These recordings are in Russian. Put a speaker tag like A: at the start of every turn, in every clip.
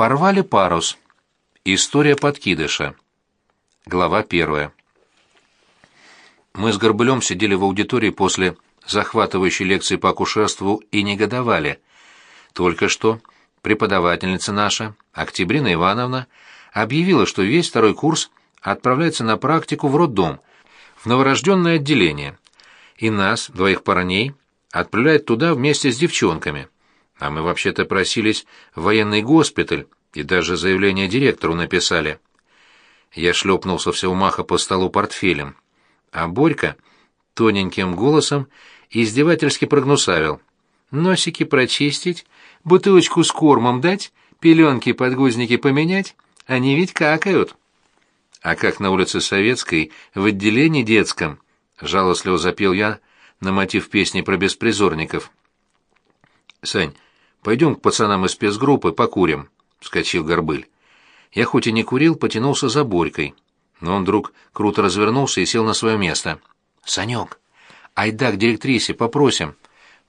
A: Порвали парус. История подкидыша. Глава первая. Мы с Горбылем сидели в аудитории после захватывающей лекции по акушерству и негодовали. Только что преподавательница наша, Октябрина Ивановна, объявила, что весь второй курс отправляется на практику в роддом, в новорожденное отделение, и нас, двоих парней, отправляет туда вместе с девчонками. А мы вообще-то просились в военный госпиталь и даже заявление директору написали. Я шлепнулся все маха по столу портфелем, а Борька тоненьким голосом издевательски прогнусавил. «Носики прочистить, бутылочку с кормом дать, пеленки, подгузники поменять, они ведь какают». «А как на улице Советской, в отделении детском?» — жалостливо запел я на мотив песни про беспризорников. «Сань, пойдем к пацанам из спецгруппы, покурим», — вскочил Горбыль. Я хоть и не курил, потянулся за Борькой, но он вдруг круто развернулся и сел на свое место. «Санек, айда к директрисе, попросим.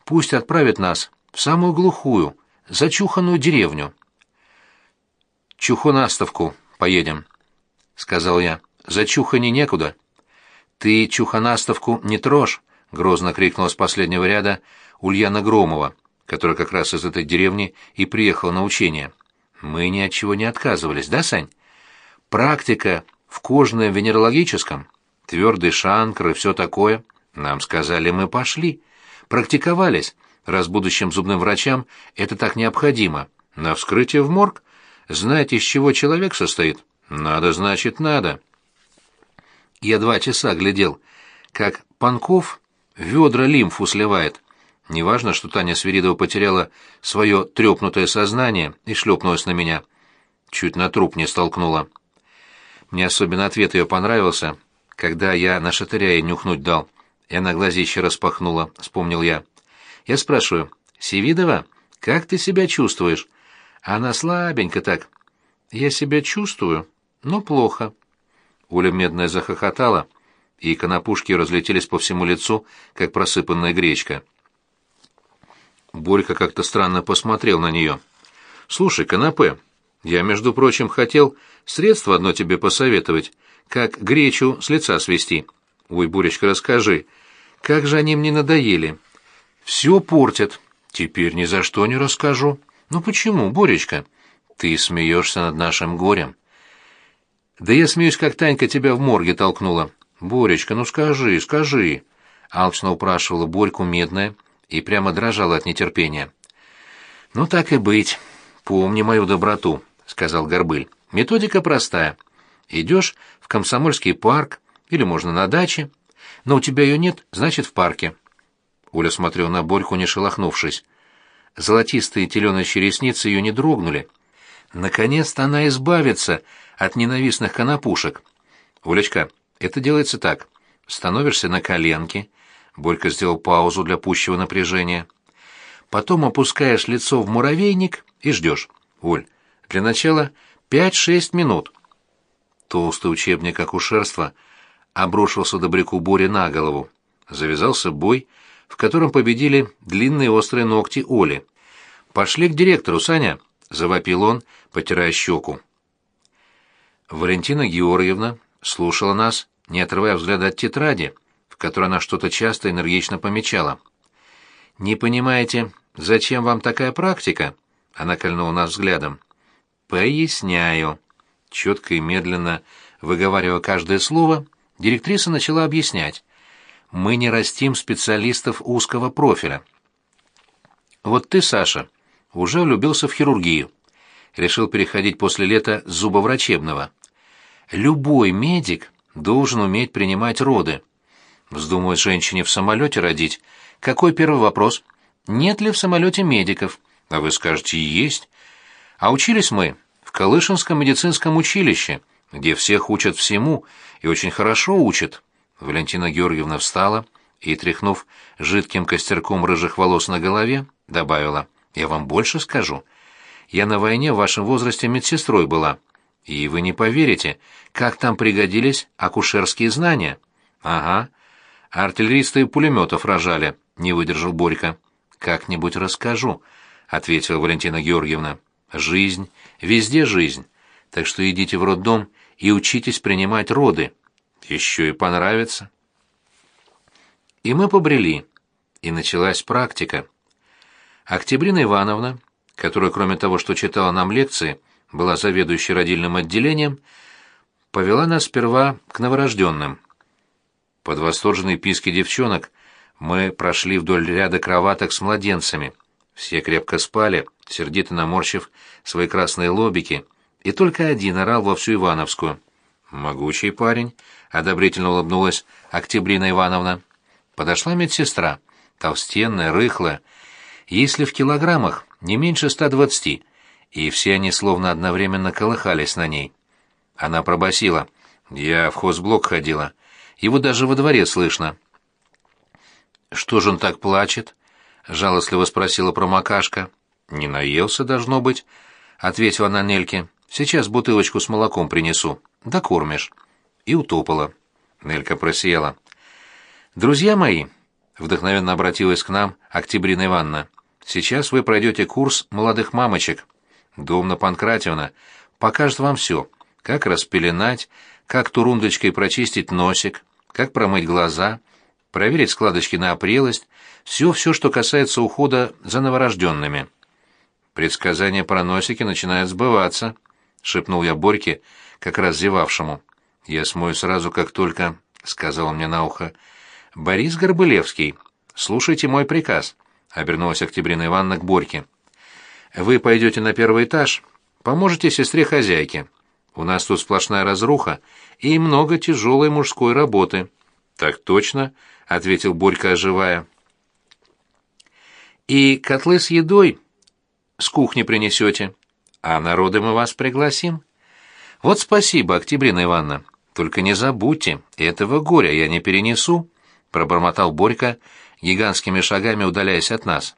A: Пусть отправит нас в самую глухую, зачуханную деревню». «Чухонастовку поедем», — сказал я. «За чухани некуда». «Ты чухонастовку не трожь», — грозно крикнула с последнего ряда Ульяна Громова, которая как раз из этой деревни и приехала на учение. Мы ни от чего не отказывались, да, Сань? Практика в кожно-венерологическом, твердый шанкр и все такое. Нам сказали, мы пошли. Практиковались, раз будущим зубным врачам это так необходимо. На вскрытие в морг? Знаете, из чего человек состоит? Надо, значит, надо. Я два часа глядел, как Панков ведра лимфу сливает. Неважно, что Таня Свиридова потеряла свое трепнутое сознание и шлепнулась на меня. Чуть на труп не столкнула. Мне особенно ответ ее понравился, когда я на шатыря нюхнуть дал. И она глазище распахнула, вспомнил я. Я спрашиваю, «Севидова, как ты себя чувствуешь?» Она слабенько так. «Я себя чувствую, но плохо». Оля медная захохотала, и конопушки разлетелись по всему лицу, как просыпанная гречка. Борька как-то странно посмотрел на нее. «Слушай, Канапе, я, между прочим, хотел средство одно тебе посоветовать, как гречу с лица свести. Ой, Боречка, расскажи, как же они мне надоели. Все портят. Теперь ни за что не расскажу. Ну почему, Боречка? Ты смеешься над нашим горем. Да я смеюсь, как Танька тебя в морге толкнула. Боречка, ну скажи, скажи. Алчно упрашивала Борьку медная, — и прямо дрожала от нетерпения. «Ну так и быть. Помни мою доброту», — сказал Горбыль. «Методика простая. Идешь в комсомольский парк, или можно на даче, но у тебя ее нет, значит, в парке». Оля смотрела на Борьку, не шелохнувшись. Золотистые теленочьи ресницы ее не дрогнули. Наконец-то она избавится от ненавистных конопушек. «Олечка, это делается так. Становишься на коленки, Борька сделал паузу для пущего напряжения. Потом опускаешь лицо в муравейник и ждешь. Оль, для начала пять-шесть минут. Толстый учебник акушерства обрушился добряку Боре на голову. Завязался бой, в котором победили длинные острые ногти Оли. «Пошли к директору, Саня!» — завопил он, потирая щеку. Валентина Георгиевна слушала нас, не отрывая взгляда от тетради, которой она что-то часто энергично помечала. «Не понимаете, зачем вам такая практика?» Она кольнула нас взглядом. «Поясняю». Четко и медленно, выговаривая каждое слово, директриса начала объяснять. «Мы не растим специалистов узкого профиля. Вот ты, Саша, уже влюбился в хирургию. Решил переходить после лета с зубоврачебного. Любой медик должен уметь принимать роды. Вздумает женщине в самолете родить. Какой первый вопрос? Нет ли в самолете медиков? А вы скажете, есть. А учились мы в Калышинском медицинском училище, где всех учат всему и очень хорошо учат. Валентина Георгиевна встала и, тряхнув жидким костерком рыжих волос на голове, добавила, «Я вам больше скажу. Я на войне в вашем возрасте медсестрой была, и вы не поверите, как там пригодились акушерские знания. Ага, артиллеристы и пулеметов рожали, не выдержал Борька. Как-нибудь расскажу, ответила Валентина Георгиевна. Жизнь, везде жизнь. Так что идите в роддом и учитесь принимать роды. Еще и понравится. И мы побрели. И началась практика. Октябрина Ивановна, которая, кроме того, что читала нам лекции, была заведующей родильным отделением, повела нас сперва к новорожденным. Под восторженные писки девчонок мы прошли вдоль ряда кроваток с младенцами. Все крепко спали, сердито наморщив свои красные лобики, и только один орал во всю Ивановскую. «Могучий парень», — одобрительно улыбнулась Октябрина Ивановна. Подошла медсестра, толстенная, рыхлая, если в килограммах не меньше ста двадцати, и все они словно одновременно колыхались на ней. Она пробасила. «Я в хозблок ходила. Его даже во дворе слышно». «Что же он так плачет?» — жалостливо спросила промокашка. «Не наелся, должно быть», — ответила она Нельке. «Сейчас бутылочку с молоком принесу. Да кормишь». И утопала. Нелька просияла. «Друзья мои», — вдохновенно обратилась к нам Октябрина Ивановна, — «сейчас вы пройдете курс молодых мамочек. Домна Панкратьевна покажет вам все, как распеленать, как турундочкой прочистить носик, как промыть глаза, проверить складочки на опрелость, все-все, что касается ухода за новорожденными. Предсказания про носики начинают сбываться, — шепнул я Борьке, как раз зевавшему. «Я смою сразу, как только...» — сказал он мне на ухо. «Борис Горбылевский, слушайте мой приказ», — обернулась Октябрина Ивановна к Борьке. «Вы пойдете на первый этаж, поможете сестре-хозяйке. У нас тут сплошная разруха и много тяжелой мужской работы». «Так точно», — ответил Борька, оживая. «И котлы с едой с кухни принесете, а народы мы вас пригласим». «Вот спасибо, Октябрина Ивановна. Только не забудьте, этого горя я не перенесу» пробормотал Борька, гигантскими шагами удаляясь от нас.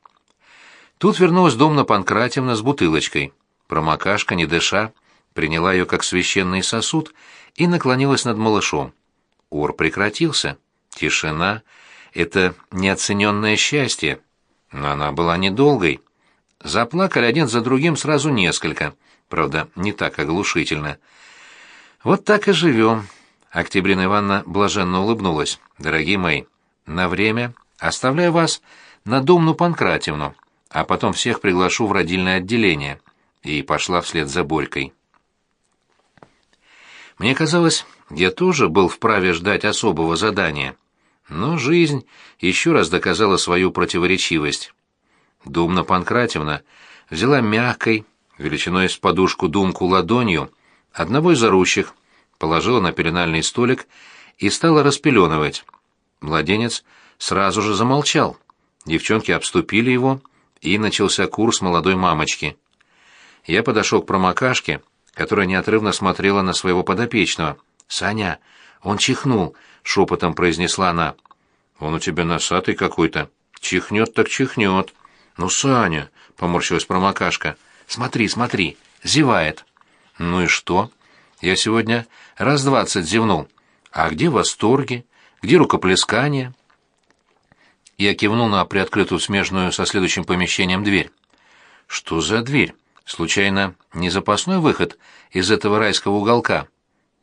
A: Тут вернулась Домна Панкратьевна с бутылочкой. Промокашка, не дыша, приняла ее как священный сосуд и наклонилась над малышом. Ор прекратился. Тишина — это неоцененное счастье. Но она была недолгой. Заплакали один за другим сразу несколько, правда, не так оглушительно. Вот так и живем. Октябрина Ивановна блаженно улыбнулась. «Дорогие мои, на время оставляю вас на Домну Панкратевну, а потом всех приглашу в родильное отделение». И пошла вслед за Борькой. Мне казалось, я тоже был вправе ждать особого задания. Но жизнь еще раз доказала свою противоречивость. Думна Панкратевна взяла мягкой, величиной с подушку думку ладонью, одного из орущих, положила на пеленальный столик и стала распеленывать. Младенец сразу же замолчал. Девчонки обступили его, и начался курс молодой мамочки. Я подошел к промокашке, которая неотрывно смотрела на своего подопечного. «Саня, он чихнул», — шепотом произнесла она. «Он у тебя носатый какой-то. Чихнет так чихнет». «Ну, Саня», — поморщилась промокашка, — «смотри, смотри, зевает». «Ну и что?» Я сегодня раз двадцать зевнул. А где восторги? Где рукоплескания? Я кивнул на приоткрытую смежную со следующим помещением дверь. Что за дверь? Случайно не запасной выход из этого райского уголка?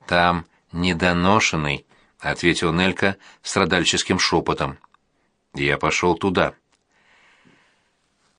A: Там недоношенный, ответил Нелька страдальческим шепотом. Я пошел туда.